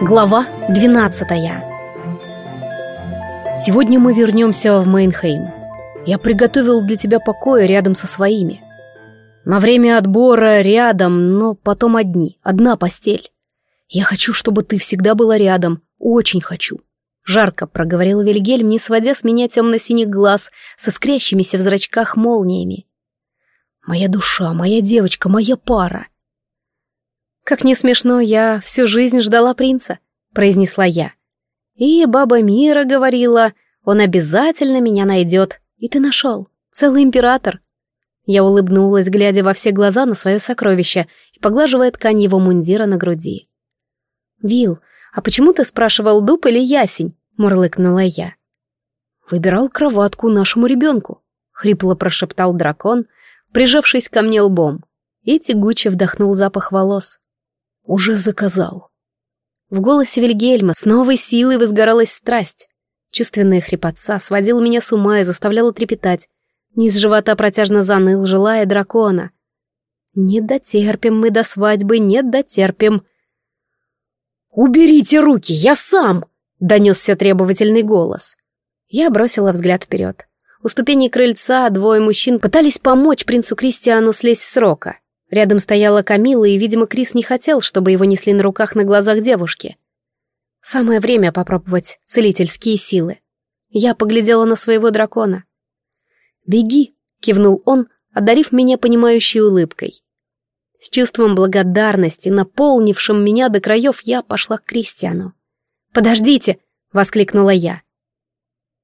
Глава 12 Сегодня мы вернемся в Мейнхейм. Я приготовил для тебя покои рядом со своими. На время отбора рядом, но потом одни, одна постель. Я хочу, чтобы ты всегда была рядом, очень хочу. Жарко проговорил Вильгельм, не сводя с меня темно-синих глаз со искрящимися в зрачках молниями. Моя душа, моя девочка, моя пара — «Как не смешно, я всю жизнь ждала принца», — произнесла я. «И баба Мира говорила, он обязательно меня найдет. И ты нашел. Целый император». Я улыбнулась, глядя во все глаза на свое сокровище и поглаживая ткань его мундира на груди. «Вил, а почему ты спрашивал, дуб или ясень?» — мурлыкнула я. «Выбирал кроватку нашему ребенку», — хрипло прошептал дракон, прижавшись ко мне лбом, и тягуче вдохнул запах волос. Уже заказал. В голосе Вильгельма с новой силой возгоралась страсть. Чувственная хрипотца сводила меня с ума и заставляла трепетать. Низ живота протяжно заныл, желая дракона. «Не дотерпим мы до свадьбы, не дотерпим!» «Уберите руки, я сам!» — донесся требовательный голос. Я бросила взгляд вперед. У ступеней крыльца двое мужчин пытались помочь принцу Кристиану слезть с рока. Рядом стояла Камила, и, видимо, Крис не хотел, чтобы его несли на руках на глазах девушки. Самое время попробовать целительские силы. Я поглядела на своего дракона. «Беги!» — кивнул он, одарив меня понимающей улыбкой. С чувством благодарности, наполнившим меня до краев, я пошла к Кристиану. «Подождите!» — воскликнула я.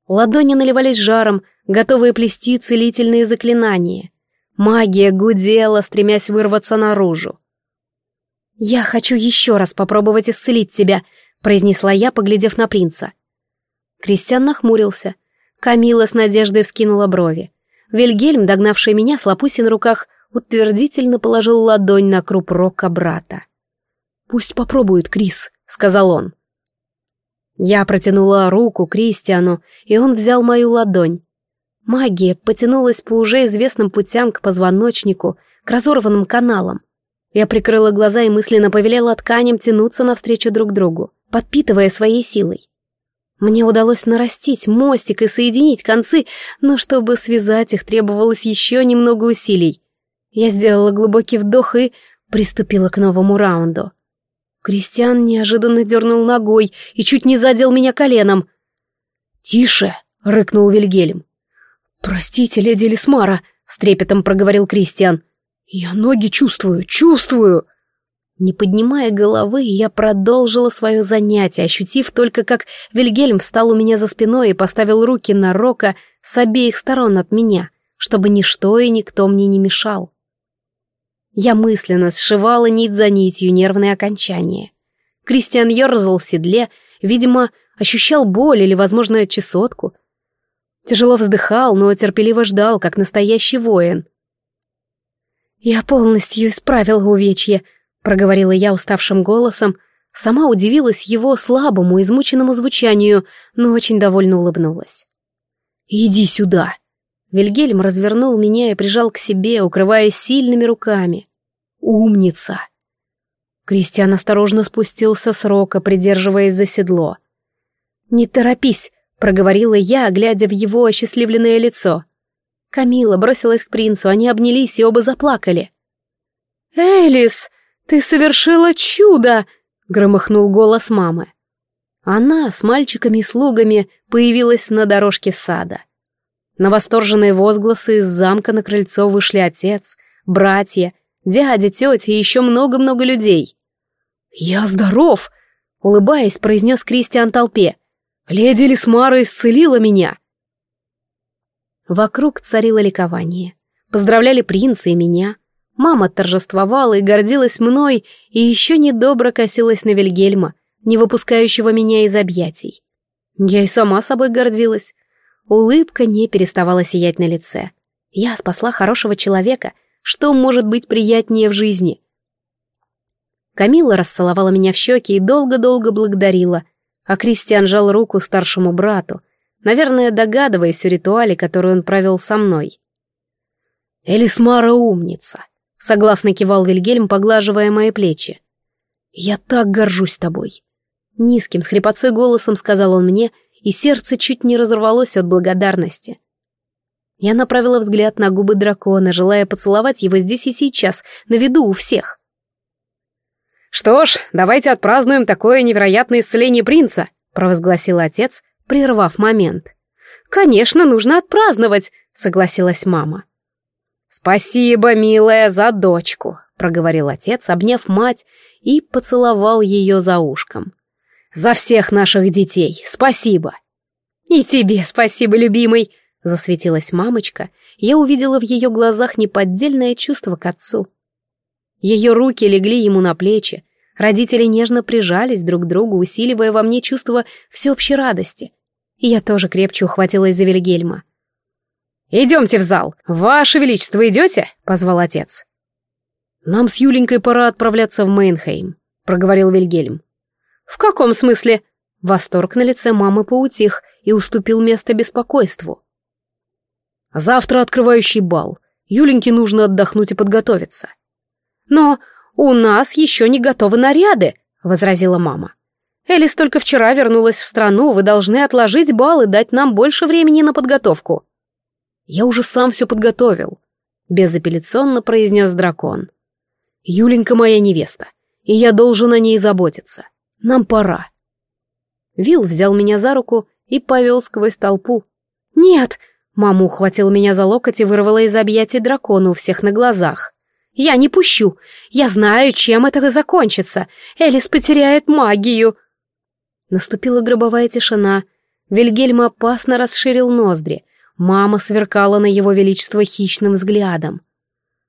Ладони наливались жаром, готовые плести целительные заклинания. Магия гудела, стремясь вырваться наружу. «Я хочу еще раз попробовать исцелить тебя», — произнесла я, поглядев на принца. Кристиан нахмурился. Камила с надеждой вскинула брови. Вильгельм, догнавший меня с лопусей на руках, утвердительно положил ладонь на круп рока брата. «Пусть попробует, Крис», — сказал он. Я протянула руку Кристиану, и он взял мою ладонь. Магия потянулась по уже известным путям к позвоночнику, к разорванным каналам. Я прикрыла глаза и мысленно повелела тканям тянуться навстречу друг другу, подпитывая своей силой. Мне удалось нарастить мостик и соединить концы, но чтобы связать их, требовалось еще немного усилий. Я сделала глубокий вдох и приступила к новому раунду. Кристиан неожиданно дернул ногой и чуть не задел меня коленом. «Тише!» — рыкнул Вильгельм. «Простите, леди Лисмара», — с трепетом проговорил Кристиан. «Я ноги чувствую, чувствую!» Не поднимая головы, я продолжила свое занятие, ощутив только, как Вильгельм встал у меня за спиной и поставил руки на Рока с обеих сторон от меня, чтобы ничто и никто мне не мешал. Я мысленно сшивала нить за нитью нервные окончания. Кристиан ерзал в седле, видимо, ощущал боль или, возможно, чесотку — Тяжело вздыхал, но терпеливо ждал, как настоящий воин. «Я полностью исправил увечье», — проговорила я уставшим голосом, сама удивилась его слабому, измученному звучанию, но очень довольно улыбнулась. «Иди сюда!» Вильгельм развернул меня и прижал к себе, укрываясь сильными руками. «Умница!» Кристиан осторожно спустился с рока, придерживаясь за седло. «Не торопись!» Проговорила я, глядя в его осчастливленное лицо. Камила бросилась к принцу, они обнялись и оба заплакали. «Элис, ты совершила чудо!» — громыхнул голос мамы. Она с мальчиками и слугами появилась на дорожке сада. На восторженные возгласы из замка на крыльцо вышли отец, братья, дядя, тетя и еще много-много людей. «Я здоров!» — улыбаясь, произнес Кристиан толпе. Леди Лисмара исцелила меня!» Вокруг царило ликование. Поздравляли принца и меня. Мама торжествовала и гордилась мной, и еще недобро косилась на Вильгельма, не выпускающего меня из объятий. Я и сама собой гордилась. Улыбка не переставала сиять на лице. Я спасла хорошего человека. Что может быть приятнее в жизни? Камила расцеловала меня в щеки и долго-долго благодарила — а Кристиан жал руку старшему брату, наверное, догадываясь о ритуале, который он провел со мной. «Элисмара умница», — согласно кивал Вильгельм, поглаживая мои плечи. «Я так горжусь тобой. Низким, с хрипотцой голосом сказал он мне, и сердце чуть не разорвалось от благодарности. Я направила взгляд на губы дракона, желая поцеловать его здесь и сейчас, на виду у всех. «Что ж, давайте отпразднуем такое невероятное исцеление принца», провозгласил отец, прервав момент. «Конечно, нужно отпраздновать», — согласилась мама. «Спасибо, милая, за дочку», — проговорил отец, обняв мать и поцеловал ее за ушком. «За всех наших детей, спасибо!» «И тебе спасибо, любимый!» — засветилась мамочка. Я увидела в ее глазах неподдельное чувство к отцу. Ее руки легли ему на плечи, родители нежно прижались друг к другу, усиливая во мне чувство всеобщей радости. И я тоже крепче ухватилась за Вильгельма. «Идемте в зал! Ваше Величество, идете?» — позвал отец. «Нам с Юленькой пора отправляться в Мейнхейм», — проговорил Вильгельм. «В каком смысле?» Восторг на лице мамы поутих и уступил место беспокойству. «Завтра открывающий бал. Юленьке нужно отдохнуть и подготовиться». «Но у нас еще не готовы наряды», — возразила мама. «Элис только вчера вернулась в страну, вы должны отложить бал и дать нам больше времени на подготовку». «Я уже сам все подготовил», — безапелляционно произнес дракон. «Юленька моя невеста, и я должен о ней заботиться. Нам пора». Вил взял меня за руку и повел сквозь толпу. «Нет!» — мама ухватила меня за локоть и вырвала из объятий дракона у всех на глазах. «Я не пущу! Я знаю, чем это закончится! Элис потеряет магию!» Наступила гробовая тишина. Вильгельм опасно расширил ноздри. Мама сверкала на его величество хищным взглядом.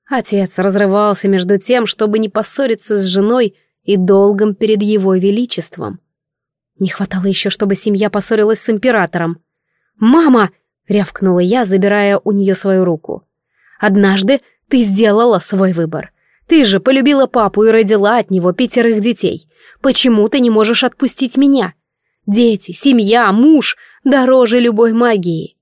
Отец разрывался между тем, чтобы не поссориться с женой и долгом перед его величеством. Не хватало еще, чтобы семья поссорилась с императором. «Мама!» — рявкнула я, забирая у нее свою руку. «Однажды ты сделала свой выбор. Ты же полюбила папу и родила от него пятерых детей. Почему ты не можешь отпустить меня? Дети, семья, муж дороже любой магии.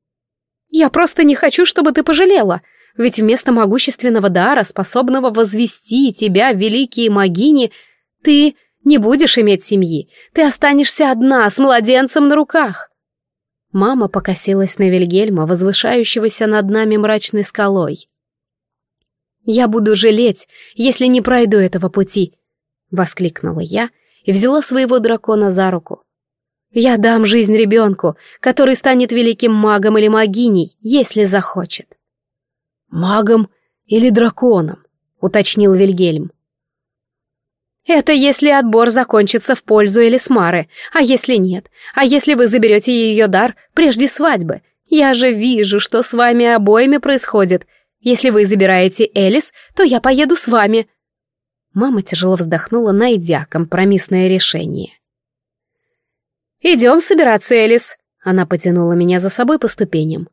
Я просто не хочу, чтобы ты пожалела, ведь вместо могущественного дара, способного возвести тебя в великие могини, ты не будешь иметь семьи, ты останешься одна с младенцем на руках. Мама покосилась на Вильгельма, возвышающегося над нами мрачной скалой. «Я буду жалеть, если не пройду этого пути», — воскликнула я и взяла своего дракона за руку. «Я дам жизнь ребенку, который станет великим магом или магиней, если захочет». «Магом или драконом?» — уточнил Вильгельм. Это если отбор закончится в пользу Элисмары, а если нет, а если вы заберете ее дар прежде свадьбы. Я же вижу, что с вами обоими происходит. Если вы забираете Элис, то я поеду с вами. Мама тяжело вздохнула, найдя компромиссное решение. «Идем собираться, Элис», — она потянула меня за собой по ступеням.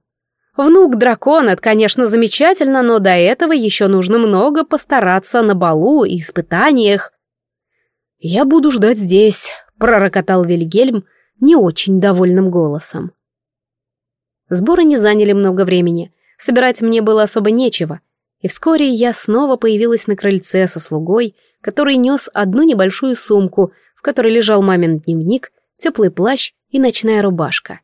«Внук дракона, это, конечно, замечательно, но до этого еще нужно много постараться на балу и испытаниях». «Я буду ждать здесь», — пророкотал Вильгельм не очень довольным голосом. Сборы не заняли много времени, собирать мне было особо нечего, и вскоре я снова появилась на крыльце со слугой, который нес одну небольшую сумку, в которой лежал мамин дневник, теплый плащ и ночная рубашка.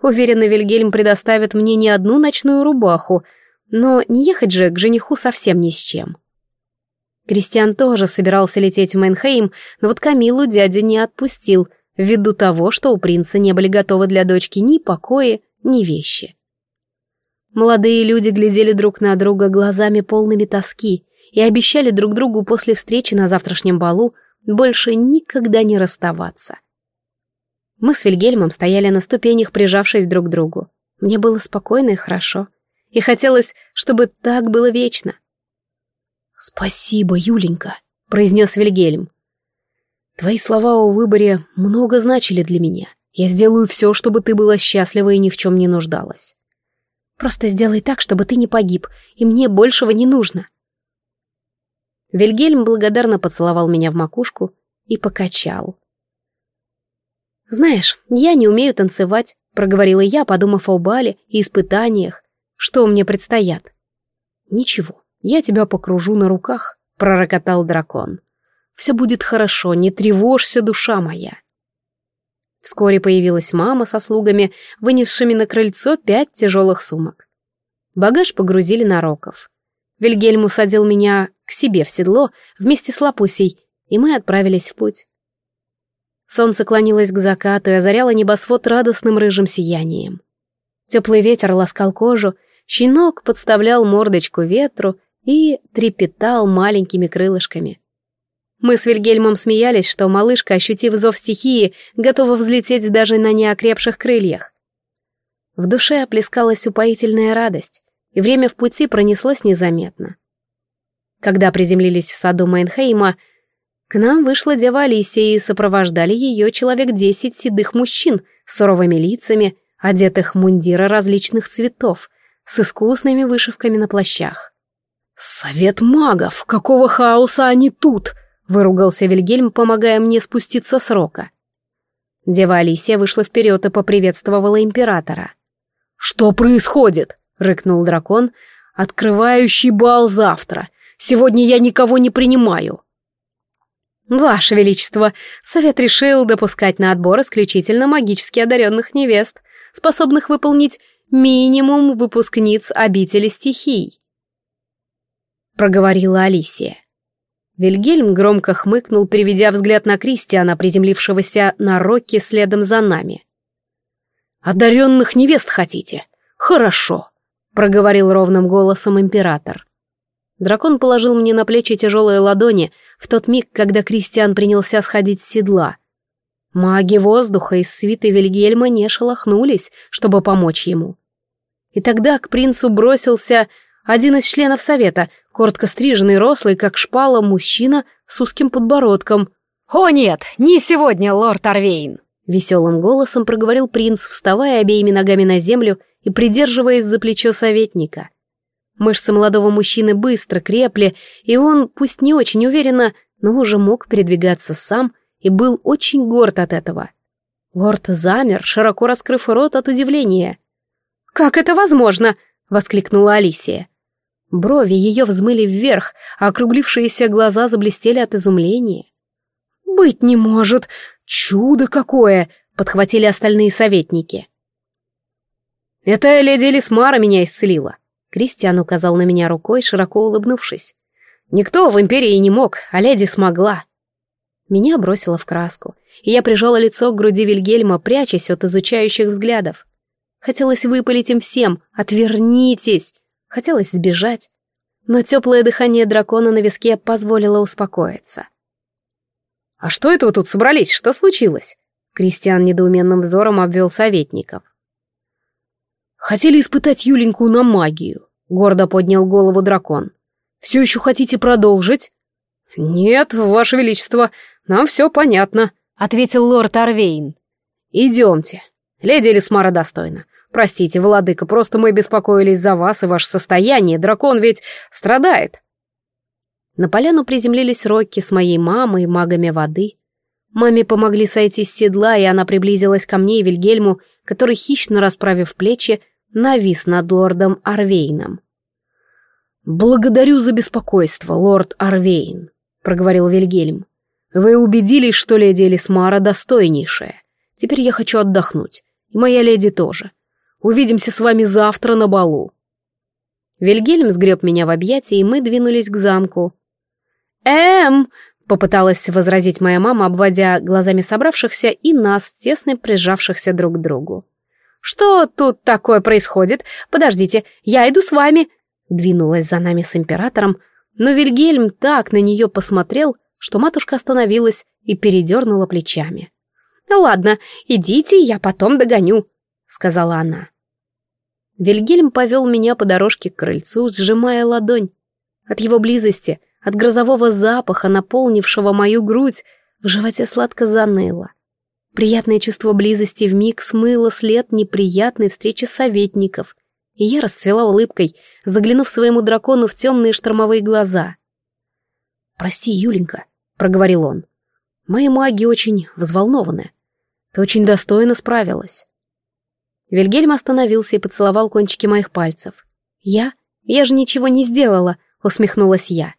Уверена, Вильгельм предоставит мне не одну ночную рубаху, но не ехать же к жениху совсем ни с чем. Кристиан тоже собирался лететь в Мэнхейм, но вот Камилу дядя не отпустил, ввиду того, что у принца не были готовы для дочки ни покои, ни вещи. Молодые люди глядели друг на друга глазами полными тоски и обещали друг другу после встречи на завтрашнем балу больше никогда не расставаться. Мы с Вильгельмом стояли на ступенях, прижавшись друг к другу. Мне было спокойно и хорошо. И хотелось, чтобы так было вечно. «Спасибо, Юленька», — произнес Вильгельм. «Твои слова о выборе много значили для меня. Я сделаю все, чтобы ты была счастлива и ни в чем не нуждалась». «Просто сделай так, чтобы ты не погиб, и мне большего не нужно». Вильгельм благодарно поцеловал меня в макушку и покачал. «Знаешь, я не умею танцевать», — проговорила я, подумав о бале и испытаниях, что мне предстоят. «Ничего, «Я тебя покружу на руках», — пророкотал дракон. «Все будет хорошо, не тревожься, душа моя». Вскоре появилась мама со слугами, вынесшими на крыльцо пять тяжелых сумок. Багаж погрузили на роков. Вильгельм усадил меня к себе в седло вместе с Лапусей, и мы отправились в путь. Солнце клонилось к закату и озаряло небосвод радостным рыжим сиянием. Теплый ветер ласкал кожу, щенок подставлял мордочку ветру и трепетал маленькими крылышками. Мы с Вильгельмом смеялись, что малышка, ощутив зов стихии, готова взлететь даже на неокрепших крыльях. В душе плескалась упоительная радость, и время в пути пронеслось незаметно. Когда приземлились в саду Майнхейма, к нам вышла дева Алисия и сопровождали ее человек десять седых мужчин с суровыми лицами, одетых в мундиры различных цветов, с искусными вышивками на плащах. «Совет магов! Какого хаоса они тут?» Выругался Вильгельм, помогая мне спуститься с рока. Дева Алисия вышла вперед и поприветствовала императора. «Что происходит?» — рыкнул дракон. «Открывающий бал завтра. Сегодня я никого не принимаю». «Ваше Величество, совет решил допускать на отбор исключительно магически одаренных невест, способных выполнить минимум выпускниц обители стихий», — проговорила Алисия. Вильгельм громко хмыкнул, переведя взгляд на Кристиана, приземлившегося на Рокки следом за нами. «Одаренных невест хотите? Хорошо», — проговорил ровным голосом император. Дракон положил мне на плечи тяжелые ладони в тот миг, когда Кристиан принялся сходить с седла. Маги воздуха из свиты Вильгельма не шелохнулись, чтобы помочь ему. И тогда к принцу бросился один из членов совета, коротко стриженный, рослый, как шпала, мужчина с узким подбородком. «О нет, не сегодня, лорд Арвейн!» Веселым голосом проговорил принц, вставая обеими ногами на землю и придерживаясь за плечо советника. Мышцы молодого мужчины быстро крепли, и он, пусть не очень уверенно, но уже мог передвигаться сам и был очень горд от этого. Лорд замер, широко раскрыв рот от удивления. «Как это возможно?» — воскликнула Алисия. Брови ее взмыли вверх, а округлившиеся глаза заблестели от изумления. «Быть не может! Чудо какое!» — подхватили остальные советники. «Это леди Элисмара меня исцелила», — Кристиан указал на меня рукой, широко улыбнувшись. «Никто в империи не мог, а леди смогла». Меня бросило в краску, и я прижала лицо к груди Вильгельма, прячась от изучающих взглядов. Хотелось выпалить им всем «Отвернитесь!» Хотелось сбежать, но теплое дыхание дракона на виске позволило успокоиться. «А что это вы тут собрались? Что случилось?» Кристиан недоуменным взором обвел советников. «Хотели испытать Юленьку на магию», — гордо поднял голову дракон. «Все еще хотите продолжить?» «Нет, ваше величество, нам все понятно», — ответил лорд Арвейн. «Идемте. Леди Элисмара достойна. Простите, владыка, просто мы беспокоились за вас и ваше состояние. Дракон ведь страдает. На поляну приземлились Рокки с моей мамой и магами воды. Маме помогли сойти с седла, и она приблизилась ко мне и Вильгельму, который, хищно расправив плечи, навис над лордом Арвейном. «Благодарю за беспокойство, лорд Арвейн», — проговорил Вильгельм. «Вы убедились, что леди Элисмара достойнейшая. Теперь я хочу отдохнуть, и моя леди тоже. Увидимся с вами завтра на балу». Вильгельм сгреб меня в объятия, и мы двинулись к замку. «Эм!» — попыталась возразить моя мама, обводя глазами собравшихся и нас, тесно прижавшихся друг к другу. «Что тут такое происходит? Подождите, я иду с вами!» Двинулась за нами с императором, но Вильгельм так на нее посмотрел, что матушка остановилась и передернула плечами. «Ладно, идите, я потом догоню», — сказала она. Вильгельм повел меня по дорожке к крыльцу, сжимая ладонь. От его близости, от грозового запаха, наполнившего мою грудь, в животе сладко заныло. Приятное чувство близости вмиг смыло след неприятной встречи советников, и я расцвела улыбкой, заглянув своему дракону в темные штормовые глаза. «Прости, Юленька», — проговорил он. «Мои маги очень взволнованы. Ты очень достойно справилась». Вильгельм остановился и поцеловал кончики моих пальцев. «Я? Я же ничего не сделала», — усмехнулась я.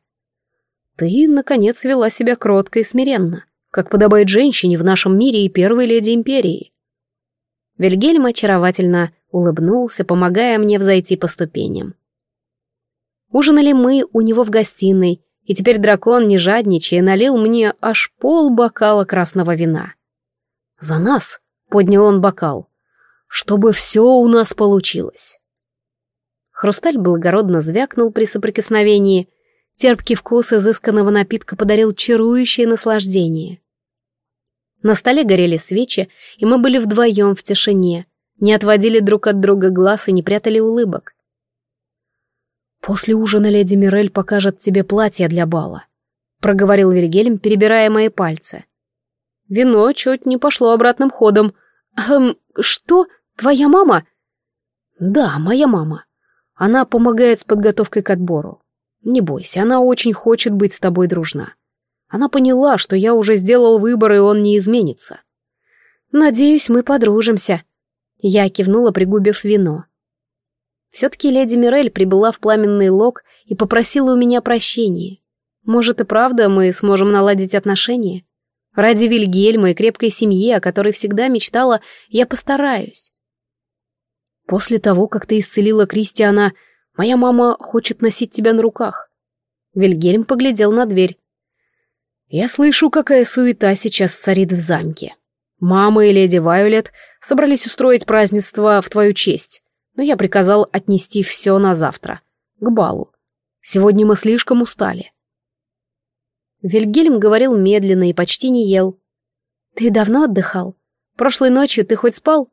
«Ты, наконец, вела себя кротко и смиренно», — как подобает женщине в нашем мире и первой леди империи. Вильгельм очаровательно улыбнулся, помогая мне взойти по ступеням. Ужинали мы у него в гостиной, и теперь дракон, не жадничая, налил мне аж пол бокала красного вина. «За нас!» — поднял он бокал. «Чтобы все у нас получилось!» Хрусталь благородно звякнул при соприкосновении. Терпкий вкус изысканного напитка подарил чарующее наслаждение. На столе горели свечи, и мы были вдвоем в тишине, не отводили друг от друга глаз и не прятали улыбок. «После ужина леди Мирель покажет тебе платье для бала», — проговорил Вильгельм, перебирая мои пальцы. Вино чуть не пошло обратным ходом. «Эм, что? Твоя мама?» «Да, моя мама. Она помогает с подготовкой к отбору. Не бойся, она очень хочет быть с тобой дружна. Она поняла, что я уже сделал выбор, и он не изменится. Надеюсь, мы подружимся. Я кивнула, пригубив вино. Все-таки леди Мирель прибыла в пламенный лог и попросила у меня прощения. Может и правда мы сможем наладить отношения? Ради Вильгельма и крепкой семьи, о которой всегда мечтала, я постараюсь. После того, как ты исцелила Кристиана, моя мама хочет носить тебя на руках. Вильгельм поглядел на дверь. Я слышу, какая суета сейчас царит в замке. Мама и леди Вайолет собрались устроить празднество в твою честь, но я приказал отнести все на завтра, к балу. Сегодня мы слишком устали. Вильгельм говорил медленно и почти не ел. «Ты давно отдыхал? Прошлой ночью ты хоть спал?»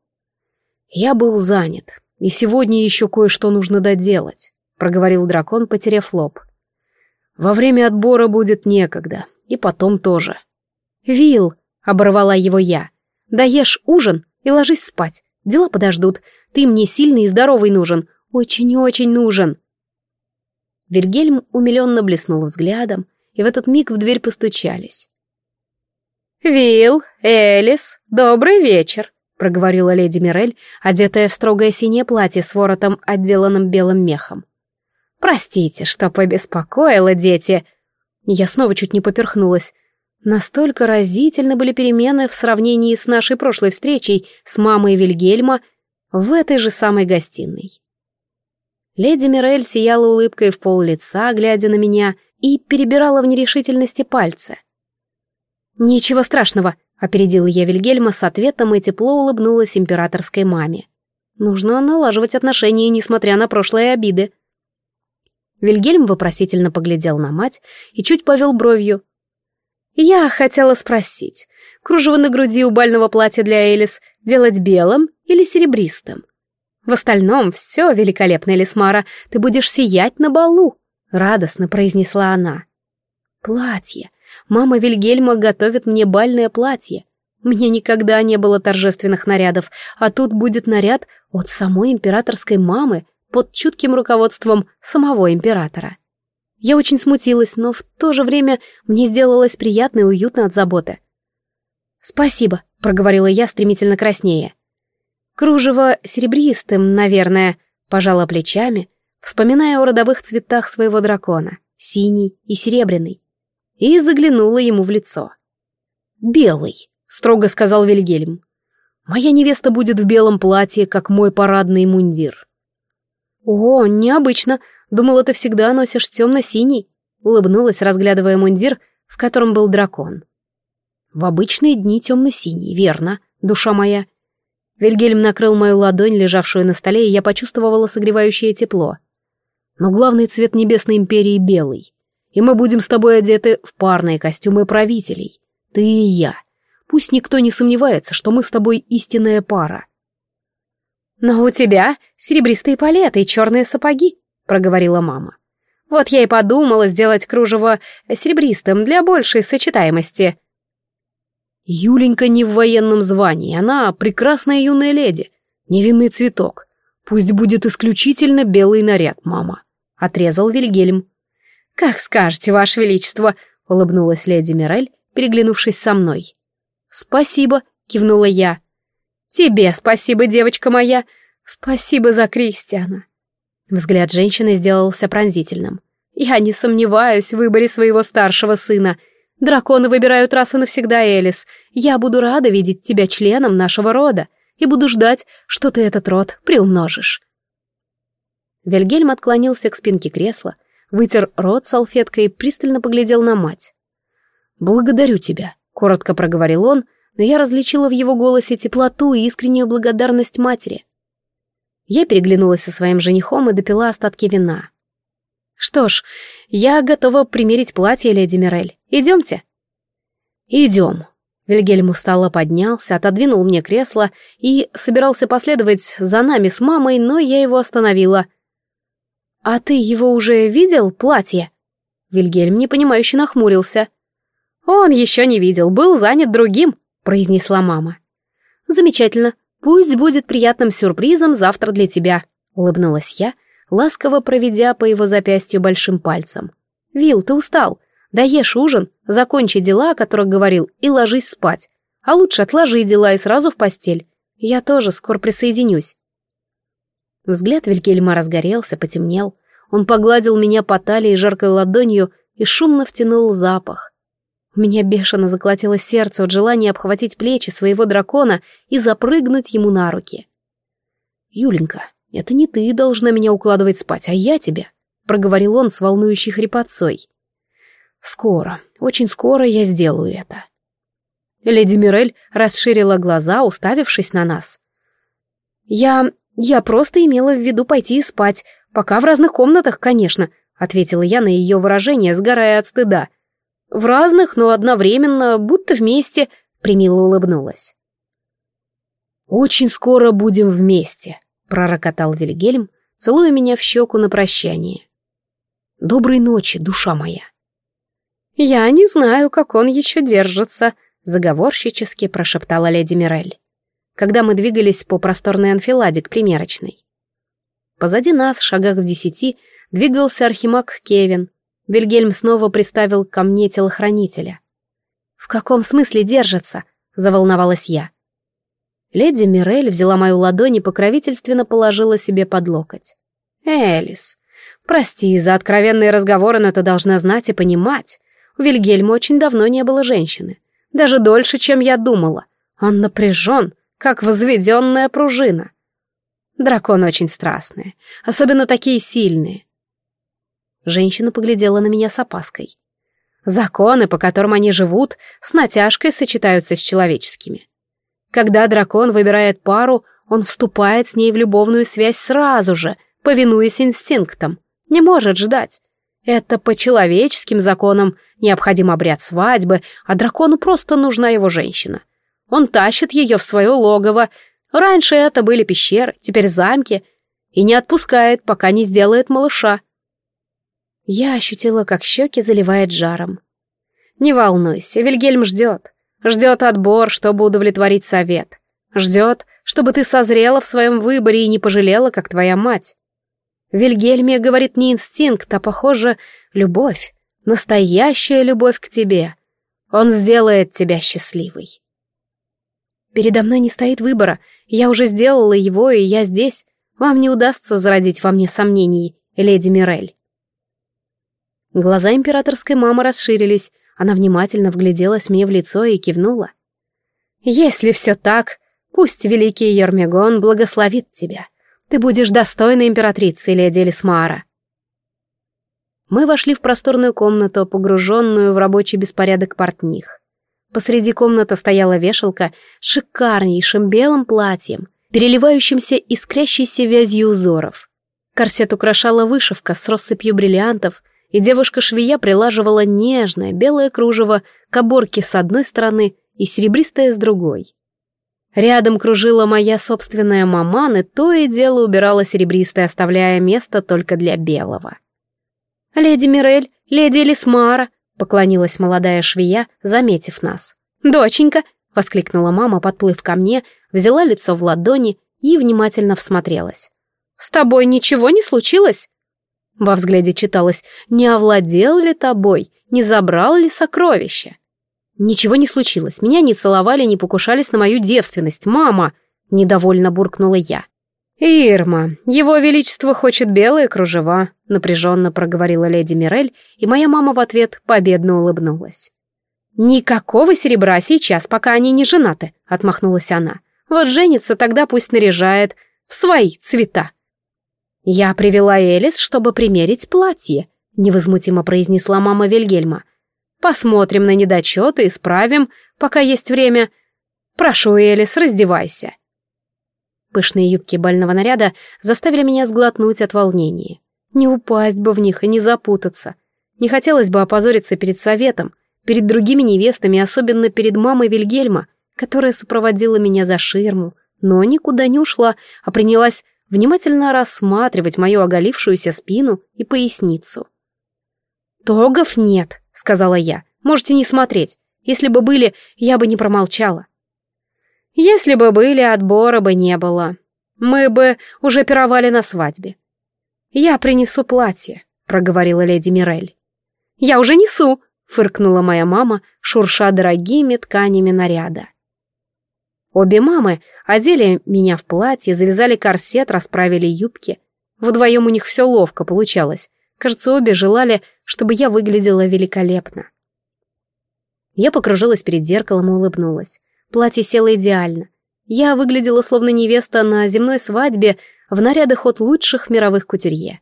«Я был занят, и сегодня еще кое-что нужно доделать», — проговорил дракон, потеряв лоб. «Во время отбора будет некогда, и потом тоже. «Вил!» — оборвала его я. «Доешь ужин и ложись спать. Дела подождут. Ты мне сильный и здоровый нужен. Очень-очень нужен». Вильгельм умиленно блеснул взглядом, и в этот миг в дверь постучались. «Вил, Элис, добрый вечер», — проговорила леди Мирель, одетая в строгое синее платье с воротом, отделанным белым мехом. «Простите, что побеспокоила, дети», я снова чуть не поперхнулась. Настолько разительны были перемены в сравнении с нашей прошлой встречей с мамой Вильгельма в этой же самой гостиной. Леди Мирель сияла улыбкой в пол лица, глядя на меня, и перебирала в нерешительности пальцы. «Ничего страшного», — опередила я Вильгельма с ответом и тепло улыбнулась императорской маме. «Нужно налаживать отношения, несмотря на прошлые обиды». Вильгельм вопросительно поглядел на мать и чуть повел бровью. «Я хотела спросить, кружево на груди у бального платья для Элис делать белым или серебристым? В остальном все великолепно, Элисмара, ты будешь сиять на балу», — радостно произнесла она. «Платье. Мама Вильгельма готовит мне бальное платье. Мне никогда не было торжественных нарядов, а тут будет наряд от самой императорской мамы, под чутким руководством самого императора. Я очень смутилась, но в то же время мне сделалось приятно и уютно от заботы. «Спасибо», — проговорила я стремительно краснее. «Кружево серебристым, наверное», — пожала плечами, вспоминая о родовых цветах своего дракона, синий и серебряный, и заглянула ему в лицо. «Белый», — строго сказал Вильгельм. «Моя невеста будет в белом платье, как мой парадный мундир». «О, необычно. Думала, ты всегда носишь темно-синий», — улыбнулась, разглядывая мундир, в котором был дракон. «В обычные дни темно-синий, верно, душа моя». Вильгельм накрыл мою ладонь, лежавшую на столе, и я почувствовала согревающее тепло. «Но главный цвет Небесной Империи — белый, и мы будем с тобой одеты в парные костюмы правителей, ты и я. Пусть никто не сомневается, что мы с тобой истинная пара. «Но у тебя серебристые палеты и черные сапоги», — проговорила мама. «Вот я и подумала сделать кружево серебристым для большей сочетаемости». Юленька не в военном звании, она прекрасная юная леди, невинный цветок. Пусть будет исключительно белый наряд, мама», — отрезал Вильгельм. «Как скажете, Ваше Величество», — улыбнулась леди Мирель, переглянувшись со мной. «Спасибо», — кивнула я. «Тебе спасибо, девочка моя. Спасибо за Кристиана». Взгляд женщины сделался пронзительным. «Я не сомневаюсь в выборе своего старшего сына. Драконы выбирают раз и навсегда, Элис. Я буду рада видеть тебя членом нашего рода и буду ждать, что ты этот род приумножишь». Вильгельм отклонился к спинке кресла, вытер рот салфеткой и пристально поглядел на мать. «Благодарю тебя», — коротко проговорил он, но я различила в его голосе теплоту и искреннюю благодарность матери. Я переглянулась со своим женихом и допила остатки вина. «Что ж, я готова примерить платье, леди Мирель. Идемте». «Идем». Вильгельм устало поднялся, отодвинул мне кресло и собирался последовать за нами с мамой, но я его остановила. «А ты его уже видел, платье?» Вильгельм непонимающе нахмурился. «Он еще не видел, был занят другим», — произнесла мама. «Замечательно. Пусть будет приятным сюрпризом завтра для тебя», — улыбнулась я, ласково проведя по его запястью большим пальцем. «Вил, ты устал. Доешь ужин, закончи дела, о которых говорил, и ложись спать. А лучше отложи дела и сразу в постель. Я тоже скоро присоединюсь». Взгляд Вилькельма разгорелся, потемнел. Он погладил меня по талии жаркой ладонью и шумно втянул запах. У меня бешено заколотилось сердце от желания обхватить плечи своего дракона и запрыгнуть ему на руки. «Юленька, это не ты должна меня укладывать спать, а я тебя», — проговорил он с волнующей хрипотцой. «Скоро, очень скоро я сделаю это». Леди Мирель расширила глаза, уставившись на нас. «Я... я просто имела в виду пойти спать, пока в разных комнатах, конечно», — ответила я на ее выражение, сгорая от стыда. «В разных, но одновременно, будто вместе», — примило улыбнулась. «Очень скоро будем вместе», — пророкотал Вильгельм, целуя меня в щеку на прощание. «Доброй ночи, душа моя». «Я не знаю, как он еще держится», — заговорщически прошептала леди Мирель, когда мы двигались по просторной анфиладе к примерочной. Позади нас, в шагах в десяти, двигался архимаг Кевин, Вильгельм снова приставил ко мне телохранителя. «В каком смысле держится?» — заволновалась я. Леди Мирель взяла мою ладонь и покровительственно положила себе под локоть. «Элис, прости за откровенные разговоры, но ты должна знать и понимать. У Вильгельма очень давно не было женщины. Даже дольше, чем я думала. Он напряжен, как возведенная пружина. Драконы очень страстные, особенно такие сильные. Женщина поглядела на меня с опаской. Законы, по которым они живут, с натяжкой сочетаются с человеческими. Когда дракон выбирает пару, он вступает с ней в любовную связь сразу же, повинуясь инстинктам, не может ждать. Это по человеческим законам необходим обряд свадьбы, а дракону просто нужна его женщина. Он тащит ее в свое логово. Раньше это были пещеры, теперь замки. И не отпускает, пока не сделает малыша. Я ощутила, как щеки заливает жаром. «Не волнуйся, Вильгельм ждет. Ждет отбор, чтобы удовлетворить совет. Ждет, чтобы ты созрела в своем выборе и не пожалела, как твоя мать. Вильгельме говорит не инстинкт, а, похоже, любовь. Настоящая любовь к тебе. Он сделает тебя счастливой. Передо мной не стоит выбора. Я уже сделала его, и я здесь. Вам не удастся зародить во мне сомнений, леди Мирель. Глаза императорской мамы расширились, она внимательно вгляделась мне в лицо и кивнула. «Если все так, пусть великий Ермегон благословит тебя. Ты будешь достойной императрицей, леди Элисмара». Мы вошли в просторную комнату, погруженную в рабочий беспорядок портних. Посреди комнаты стояла вешалка с шикарнейшим белым платьем, переливающимся искрящейся вязью узоров. Корсет украшала вышивка с россыпью бриллиантов, и девушка-швея прилаживала нежное белое кружево к оборке с одной стороны и серебристое с другой. Рядом кружила моя собственная маман, и то и дело убирала серебристое, оставляя место только для белого. «Леди Мирель, леди Элисмара», — поклонилась молодая швея, заметив нас. «Доченька», — воскликнула мама, подплыв ко мне, взяла лицо в ладони и внимательно всмотрелась. «С тобой ничего не случилось?» Во взгляде читалось «Не овладел ли тобой? Не забрал ли сокровища?» «Ничего не случилось. Меня не целовали, не покушались на мою девственность. Мама!» — недовольно буркнула я. «Ирма, его величество хочет белые кружева», — напряженно проговорила леди Мирель, и моя мама в ответ победно улыбнулась. «Никакого серебра сейчас, пока они не женаты», — отмахнулась она. «Вот женится, тогда пусть наряжает в свои цвета». «Я привела Элис, чтобы примерить платье», — невозмутимо произнесла мама Вильгельма. «Посмотрим на недочеты, исправим, пока есть время. Прошу, Элис, раздевайся». Пышные юбки бального наряда заставили меня сглотнуть от волнения. Не упасть бы в них и не запутаться. Не хотелось бы опозориться перед советом, перед другими невестами, особенно перед мамой Вильгельма, которая сопроводила меня за ширму, но никуда не ушла, а принялась внимательно рассматривать мою оголившуюся спину и поясницу. «Тогов нет», — сказала я, — «можете не смотреть. Если бы были, я бы не промолчала». «Если бы были, отбора бы не было. Мы бы уже пировали на свадьбе. «Я принесу платье», — проговорила леди Мирель. «Я уже несу», — фыркнула моя мама, шурша дорогими тканями наряда. Обе мамы одели меня в платье, завязали корсет, расправили юбки. Вдвоем у них все ловко получалось. Кажется, обе желали, чтобы я выглядела великолепно. Я покружилась перед зеркалом и улыбнулась. Платье село идеально. Я выглядела словно невеста на земной свадьбе, в нарядах от лучших мировых кутюрье.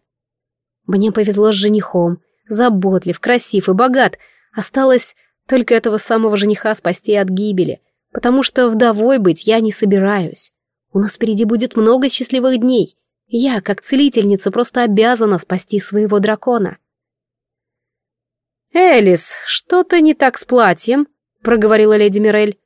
Мне повезло с женихом, заботлив, красив и богат. Осталось только этого самого жениха спасти от гибели, потому что вдовой быть я не собираюсь. У нас впереди будет много счастливых дней. Я, как целительница, просто обязана спасти своего дракона. «Элис, что-то не так с платьем», — проговорила леди Мирель.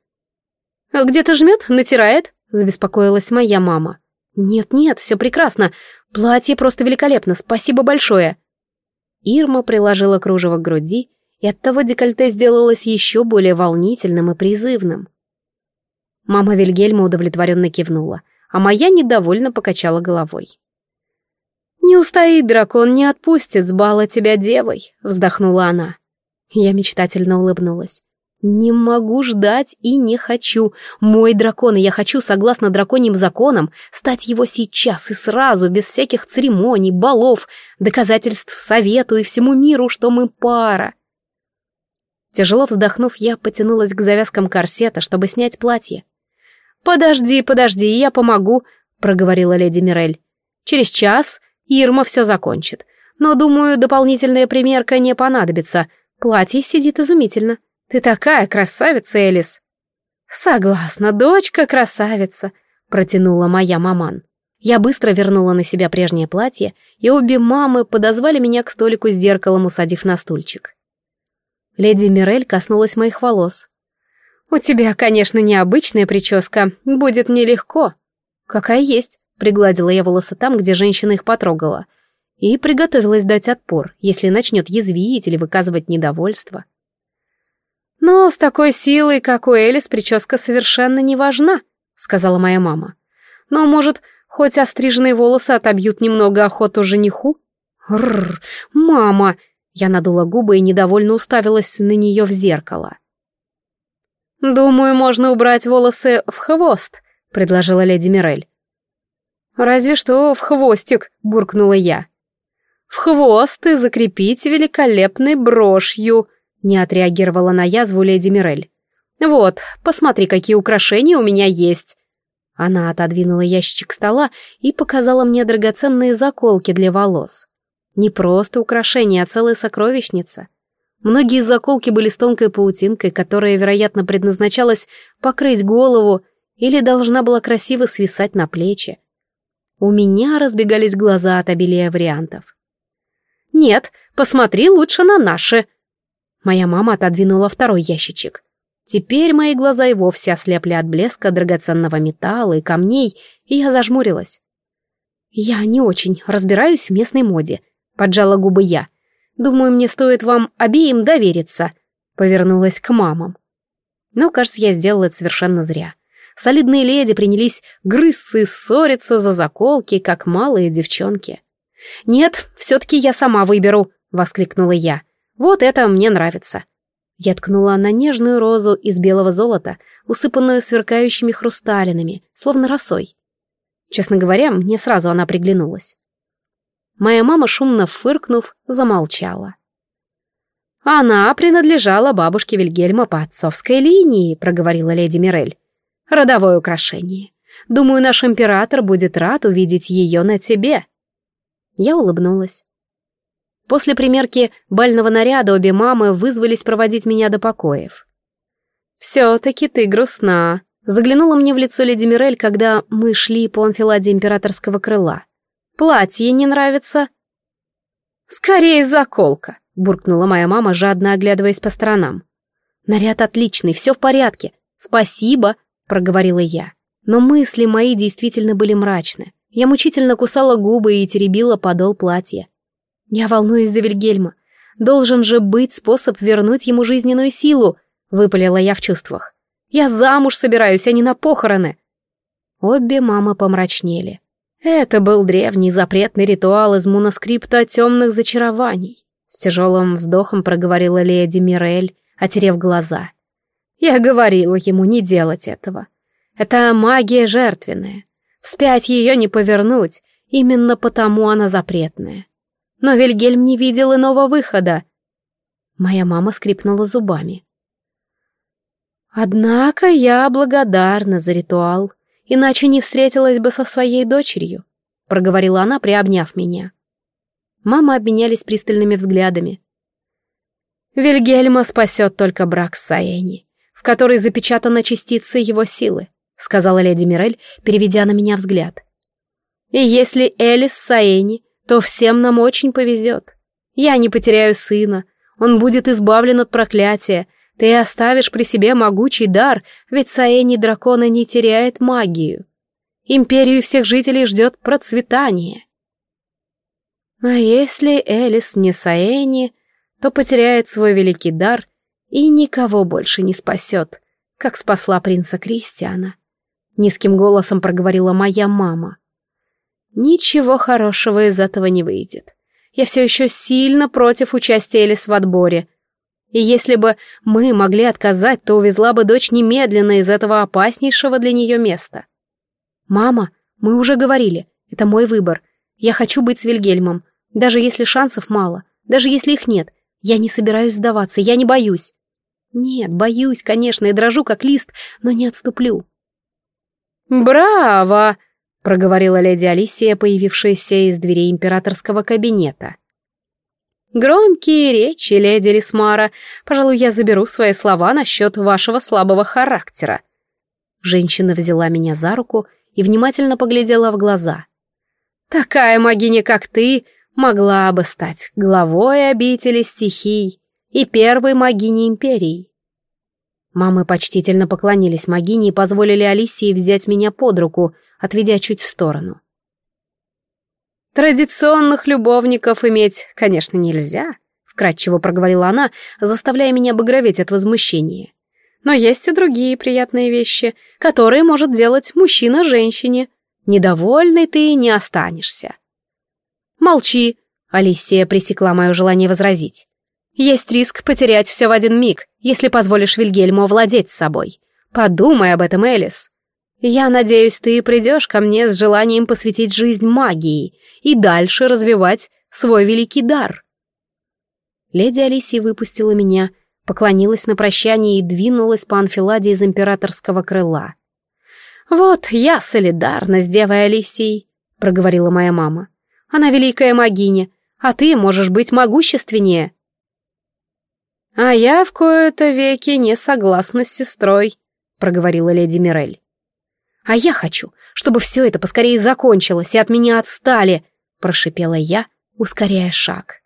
«Где-то жмет, натирает?» — забеспокоилась моя мама. «Нет-нет, все прекрасно. Платье просто великолепно, спасибо большое». Ирма приложила кружево к груди, и оттого декольте сделалось еще более волнительным и призывным. Мама Вильгельма удовлетворенно кивнула, а моя недовольно покачала головой. «Не устоит дракон, не отпустит с бала тебя девой», — вздохнула она. Я мечтательно улыбнулась. «Не могу ждать и не хочу. Мой дракон, и я хочу, согласно драконьим законам, стать его сейчас и сразу, без всяких церемоний, балов, доказательств совету и всему миру, что мы пара». Тяжело вздохнув, я потянулась к завязкам корсета, чтобы снять платье. «Подожди, подожди, я помогу», — проговорила леди Мирель. «Через час Ирма все закончит. Но, думаю, дополнительная примерка не понадобится. Платье сидит изумительно». Ты такая красавица, Элис!» «Согласна, дочка красавица!» — протянула моя маман. Я быстро вернула на себя прежнее платье, и обе мамы подозвали меня к столику с зеркалом, усадив на стульчик. Леди Мирель коснулась моих волос. «У тебя, конечно, необычная прическа, будет нелегко». «Какая есть», — пригладила я волосы там, где женщина их потрогала, и приготовилась дать отпор, если начнет язвить или выказывать недовольство. «Но с такой силой, как у Элис, прическа совершенно не важна», — сказала моя мама. «Но, может, хоть остриженные волосы отобьют немного охоту жениху?» «Рррр, мама!» Я надула губы и недовольно уставилась на нее в зеркало. «Думаю, можно убрать волосы в хвост», — предложила леди Мирель. «Разве что в хвостик», — буркнула я. «В хвост и закрепить великолепной брошью», не отреагировала на язву леди Мирель. «Вот, посмотри, какие украшения у меня есть!» Она отодвинула ящичек стола и показала мне драгоценные заколки для волос. Не просто украшения, а целая сокровищница. Многие заколки были с тонкой паутинкой, которая, вероятно, предназначалась покрыть голову или должна была красиво свисать на плечи. У меня разбегались глаза от обилия вариантов. «Нет, посмотри лучше на наши», Моя мама отодвинула второй ящичек. Теперь мои глаза и вовсе ослепли от блеска драгоценного металла и камней, и я зажмурилась. «Я не очень разбираюсь в местной моде», — поджала губы я. «Думаю, мне стоит вам обеим довериться», — повернулась к мамам. Но, кажется, я сделала это совершенно зря. Солидные леди принялись грызться и ссориться за заколки, как малые девчонки. «Нет, все-таки я сама выберу», — воскликнула я. Вот это мне нравится. Я ткнула на нежную розу из белого золота, усыпанную сверкающими хрусталинами, словно росой. Честно говоря, мне сразу она приглянулась. Моя мама, шумно фыркнув, замолчала. Она принадлежала бабушке Вильгельма по отцовской линии, проговорила леди Мирель. Родовое украшение. Думаю, наш император будет рад увидеть ее на тебе. Я улыбнулась. После примерки бального наряда обе мамы вызвались проводить меня до покоев. «Все-таки ты грустна», — заглянула мне в лицо леди Мирель, когда мы шли по анфиладе императорского крыла. «Платье не нравится?» «Скорее заколка», — буркнула моя мама, жадно оглядываясь по сторонам. «Наряд отличный, все в порядке. Спасибо», — проговорила я. Но мысли мои действительно были мрачны. Я мучительно кусала губы и теребила подол платья. Я волнуюсь за Вильгельма. Должен же быть способ вернуть ему жизненную силу, выпалила я в чувствах. Я замуж собираюсь, а не на похороны. Обе мамы помрачнели. Это был древний запретный ритуал из муноскрипта темных зачарований. С тяжелым вздохом проговорила леди Мирель, отерев глаза. Я говорила ему не делать этого. Это магия жертвенная. Вспять ее не повернуть, именно потому она запретная. Но Вильгельм не видел иного выхода. Моя мама скрипнула зубами. Однако я благодарна за ритуал, иначе не встретилась бы со своей дочерью, проговорила она, приобняв меня. Мамы обменялись пристальными взглядами. Вильгельма спасет только брак с Саэни, в которой запечатана частица его силы сказала леди Мирель, переведя на меня взгляд. И если Элис Саэни, то всем нам очень повезет. Я не потеряю сына, он будет избавлен от проклятия, ты оставишь при себе могучий дар, ведь Саэни дракона не теряет магию. Империю всех жителей ждет процветание. А если Элис не Саэни, то потеряет свой великий дар и никого больше не спасет, как спасла принца Кристиана. Низким голосом проговорила моя мама. Ничего хорошего из этого не выйдет. Я все еще сильно против участия Элис в отборе. И если бы мы могли отказать, то увезла бы дочь немедленно из этого опаснейшего для нее места. Мама, мы уже говорили, это мой выбор. Я хочу быть с Вильгельмом, даже если шансов мало, даже если их нет. Я не собираюсь сдаваться, я не боюсь. Нет, боюсь, конечно, и дрожу как лист, но не отступлю. «Браво!» — проговорила леди Алисия, появившаяся из дверей императорского кабинета. «Громкие речи, леди Лисмара. Пожалуй, я заберу свои слова насчет вашего слабого характера». Женщина взяла меня за руку и внимательно поглядела в глаза. «Такая могиня, как ты, могла бы стать главой обители стихий и первой могиней империи. Мамы почтительно поклонились Магине и позволили Алисии взять меня под руку, отведя чуть в сторону. «Традиционных любовников иметь, конечно, нельзя», — вкратчиво проговорила она, заставляя меня багроветь от возмущения. «Но есть и другие приятные вещи, которые может делать мужчина женщине. Недовольный ты не останешься». «Молчи», — Алисия пресекла мое желание возразить. Есть риск потерять все в один миг, если позволишь Вильгельму владеть собой. Подумай об этом, Элис. Я надеюсь, ты придешь ко мне с желанием посвятить жизнь магии и дальше развивать свой великий дар. Леди Алисия выпустила меня, поклонилась на прощание и двинулась по анфиладе из императорского крыла. «Вот я солидарна с девой Алисией», — проговорила моя мама. «Она великая магиня, а ты можешь быть могущественнее». «А я в кои-то веки не согласна с сестрой», — проговорила леди Мирель. «А я хочу, чтобы все это поскорее закончилось и от меня отстали», — прошипела я, ускоряя шаг.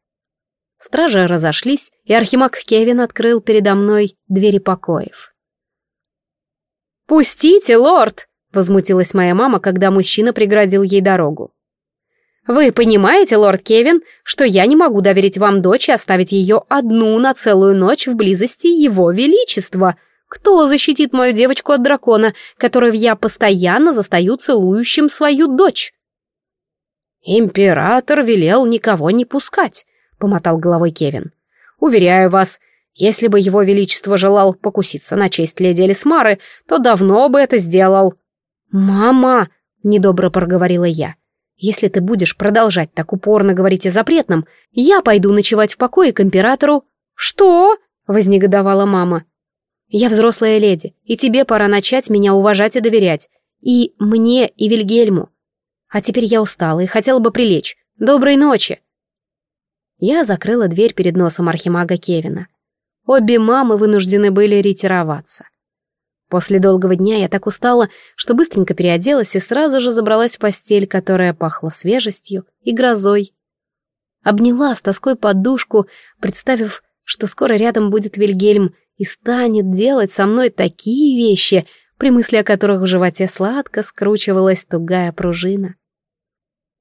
Стражи разошлись, и архимаг Кевин открыл передо мной двери покоев. «Пустите, лорд!» — возмутилась моя мама, когда мужчина преградил ей дорогу. Вы понимаете, лорд Кевин, что я не могу доверить вам дочь и оставить ее одну на целую ночь в близости его величества? Кто защитит мою девочку от дракона, которого я постоянно застаю целующим свою дочь? Император велел никого не пускать, помотал головой Кевин. Уверяю вас, если бы его величество желал покуситься на честь леди Элисмары, то давно бы это сделал. Мама, недобро проговорила я. Если ты будешь продолжать так упорно говорить о запретном, я пойду ночевать в покое к императору. «Что?» — вознегодовала мама. «Я взрослая леди, и тебе пора начать меня уважать и доверять. И мне, и Вильгельму. А теперь я устала и хотела бы прилечь. Доброй ночи!» Я закрыла дверь перед носом архимага Кевина. Обе мамы вынуждены были ретироваться. После долгого дня я так устала, что быстренько переоделась и сразу же забралась в постель, которая пахла свежестью и грозой. Обняла с тоской подушку, представив, что скоро рядом будет Вильгельм и станет делать со мной такие вещи, при мысли о которых в животе сладко скручивалась тугая пружина.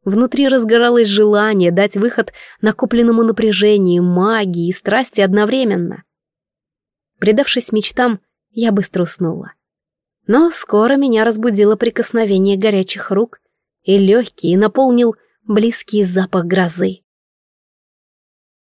Внутри разгоралось желание дать выход накопленному напряжению, магии и страсти одновременно. Предавшись мечтам, я быстро уснула. Но скоро меня разбудило прикосновение горячих рук, и легкий наполнил близкий запах грозы.